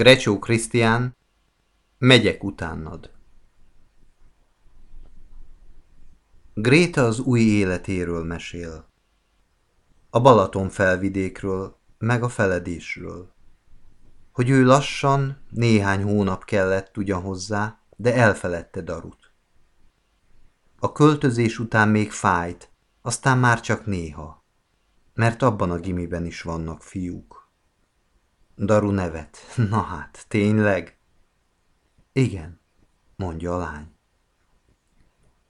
Grecsó Krisztián, megyek utánad. Gréta az új életéről mesél. A Balaton felvidékről, meg a feledésről. Hogy ő lassan, néhány hónap kellett ugyan hozzá, de elfeledte Darut. A költözés után még fájt, aztán már csak néha, mert abban a gimiben is vannak fiúk. Daru nevet. Na hát, tényleg? Igen, mondja a lány.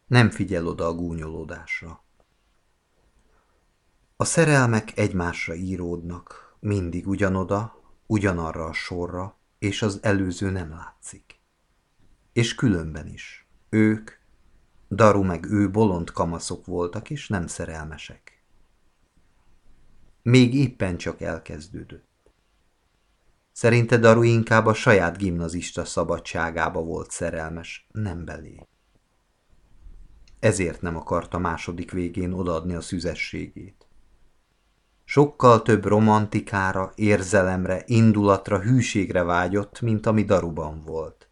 Nem figyel oda a gúnyolódásra. A szerelmek egymásra íródnak, mindig ugyanoda, ugyanarra a sorra, és az előző nem látszik. És különben is. Ők, Daru meg ő bolond kamaszok voltak, és nem szerelmesek. Még éppen csak elkezdődött. Szerinte Daru inkább a saját gimnazista szabadságába volt szerelmes, nem belé. Ezért nem akarta második végén odaadni a szüzességét. Sokkal több romantikára, érzelemre, indulatra, hűségre vágyott, mint ami Daruban volt.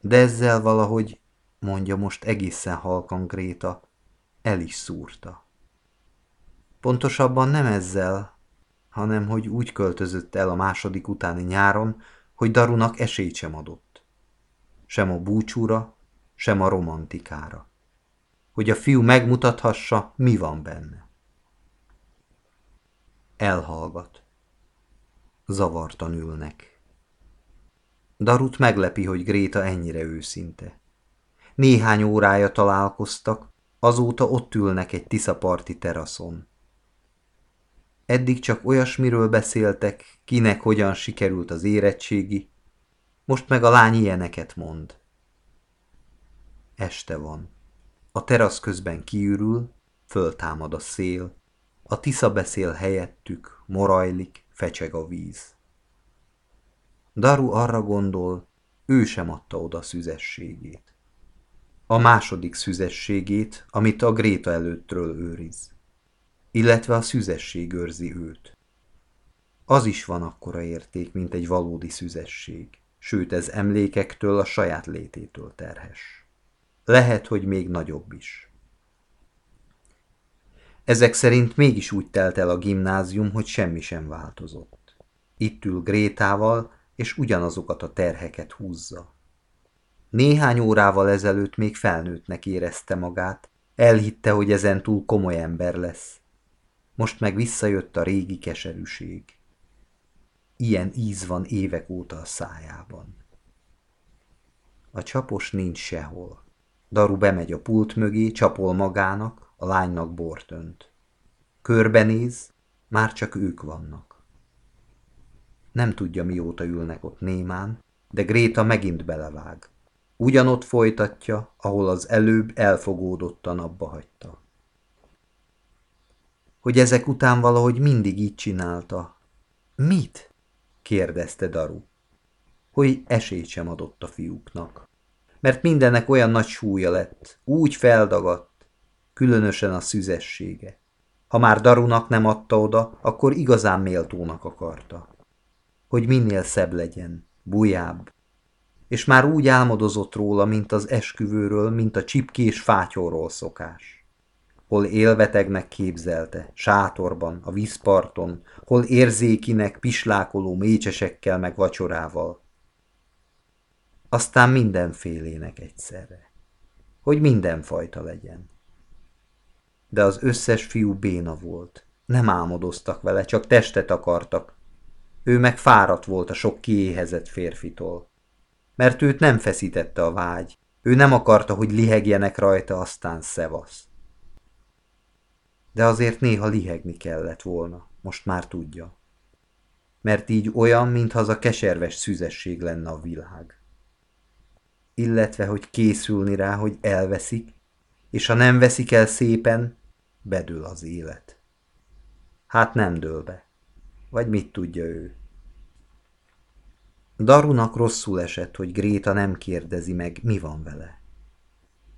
De ezzel valahogy, mondja most egészen halkan Gréta, el is szúrta. Pontosabban nem ezzel, hanem hogy úgy költözött el a második utáni nyáron, hogy Darunak esélyt sem adott. Sem a búcsúra, sem a romantikára. Hogy a fiú megmutathassa, mi van benne. Elhallgat. Zavartan ülnek. Darut meglepi, hogy Gréta ennyire őszinte. Néhány órája találkoztak, azóta ott ülnek egy tiszaparti teraszon. Eddig csak olyasmiről beszéltek, kinek hogyan sikerült az érettségi, most meg a lány ilyeneket mond. Este van. A terasz közben kiürül, föltámad a szél, a tisza beszél helyettük, morajlik, fecseg a víz. Daru arra gondol, ő sem adta oda szüzességét. A második szüzességét, amit a Gréta előttről őriz illetve a szüzesség őrzi őt. Az is van akkora érték, mint egy valódi szüzesség, sőt ez emlékektől, a saját lététől terhes. Lehet, hogy még nagyobb is. Ezek szerint mégis úgy telt el a gimnázium, hogy semmi sem változott. Itt ül Grétával, és ugyanazokat a terheket húzza. Néhány órával ezelőtt még felnőttnek érezte magát, elhitte, hogy ezen túl komoly ember lesz, most meg visszajött a régi keserűség. Ilyen íz van évek óta a szájában. A csapos nincs sehol. Daru bemegy a pult mögé, csapol magának, a lánynak bort önt. Körbenéz, már csak ők vannak. Nem tudja, mióta ülnek ott némán, de Gréta megint belevág. Ugyanott folytatja, ahol az előbb elfogódottan abba hagyta hogy ezek után valahogy mindig így csinálta. Mit? kérdezte Daru. Hogy esélyt sem adott a fiúknak. Mert mindennek olyan nagy súlya lett, úgy feldagadt, különösen a szüzessége. Ha már Darunak nem adta oda, akkor igazán méltónak akarta. Hogy minél szebb legyen, bujább. És már úgy álmodozott róla, mint az esküvőről, mint a csipkés fátyóról szokás hol élvetegnek képzelte, sátorban, a vízparton, hol érzékinek, pislákoló mécsesekkel meg vacsorával. Aztán mindenfélének egyszerre. Hogy mindenfajta legyen. De az összes fiú béna volt. Nem álmodoztak vele, csak testet akartak. Ő meg fáradt volt a sok kiéhezett férfitól. Mert őt nem feszítette a vágy. Ő nem akarta, hogy lihegjenek rajta, aztán szevaszt de azért néha lihegni kellett volna, most már tudja. Mert így olyan, mintha az a keserves szüzesség lenne a világ. Illetve, hogy készülni rá, hogy elveszik, és ha nem veszik el szépen, bedől az élet. Hát nem dől be. Vagy mit tudja ő? Darunak rosszul esett, hogy Gréta nem kérdezi meg, mi van vele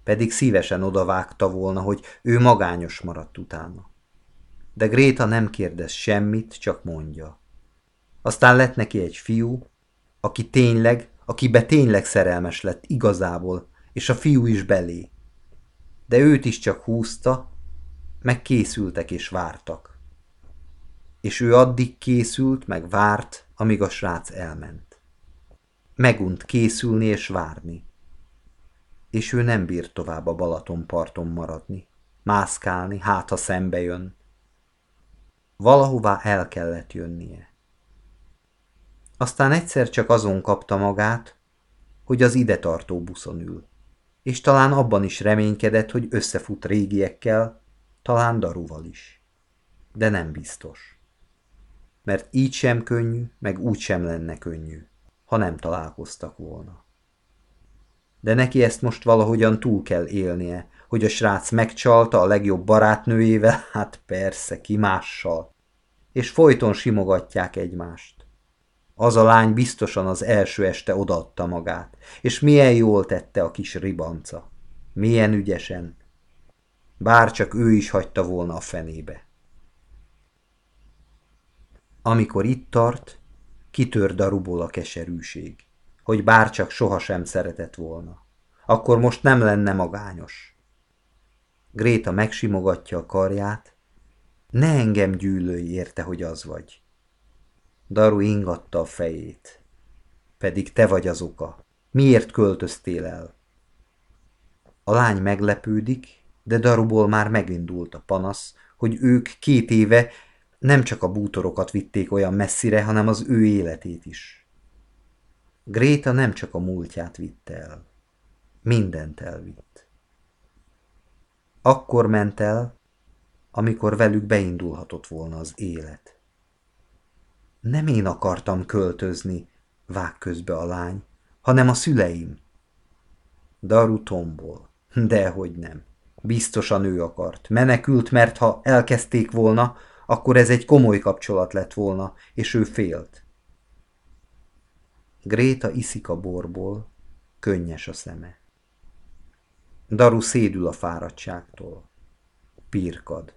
pedig szívesen odavágta volna, hogy ő magányos maradt utána. De Gréta nem kérdez semmit, csak mondja. Aztán lett neki egy fiú, aki tényleg, akibe tényleg szerelmes lett igazából, és a fiú is belé. De őt is csak húzta, meg készültek és vártak. És ő addig készült, meg várt, amíg a srác elment. Megunt készülni és várni. És ő nem bírt tovább a Balatonparton maradni, mászkálni, hát ha szembe jön. Valahová el kellett jönnie. Aztán egyszer csak azon kapta magát, hogy az ide tartó buszon ül, és talán abban is reménykedett, hogy összefut régiekkel, talán Daruval is. De nem biztos. Mert így sem könnyű, meg úgy sem lenne könnyű, ha nem találkoztak volna. De neki ezt most valahogyan túl kell élnie, hogy a srác megcsalta a legjobb barátnőjével, hát persze, ki mással, és folyton simogatják egymást. Az a lány biztosan az első este odaadta magát, és milyen jól tette a kis ribanca. Milyen ügyesen. Bár csak ő is hagyta volna a fenébe. Amikor itt tart, kitör daruból a keserűség, hogy bárcsak sohasem szeretett volna. Akkor most nem lenne magányos. Gréta megsimogatja a karját, ne engem gyűlölj érte, hogy az vagy. Daru ingatta a fejét. Pedig te vagy az oka. Miért költöztél el? A lány meglepődik, de Daruból már megindult a panasz, hogy ők két éve nem csak a bútorokat vitték olyan messzire, hanem az ő életét is. Gréta nem csak a múltját vitte el. Mindent elvitt. Akkor ment el, amikor velük beindulhatott volna az élet. Nem én akartam költözni, vág közbe a lány, hanem a szüleim. Daru tombol. Dehogy nem. Biztosan ő akart. Menekült, mert ha elkezdték volna, akkor ez egy komoly kapcsolat lett volna, és ő félt. Gréta iszik a borból, könnyes a szeme. Daru szédül a fáradtságtól. Pirkad.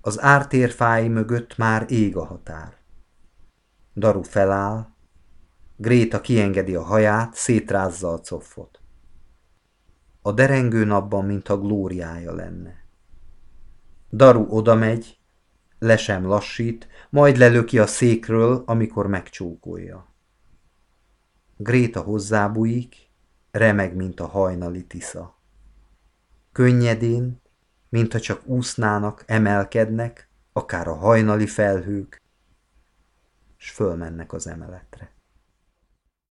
Az ártérfái mögött már ég a határ. Daru feláll, Gréta kiengedi a haját, szétrázza a coffot. A derengő napban, mintha glóriája lenne. Daru odamegy, le sem lassít, majd lelöki a székről, amikor megcsókolja. Gréta hozzábújik, remeg, mint a hajnali tisza. Könnyedén, mintha csak úsznának, emelkednek, akár a hajnali felhők, s fölmennek az emeletre.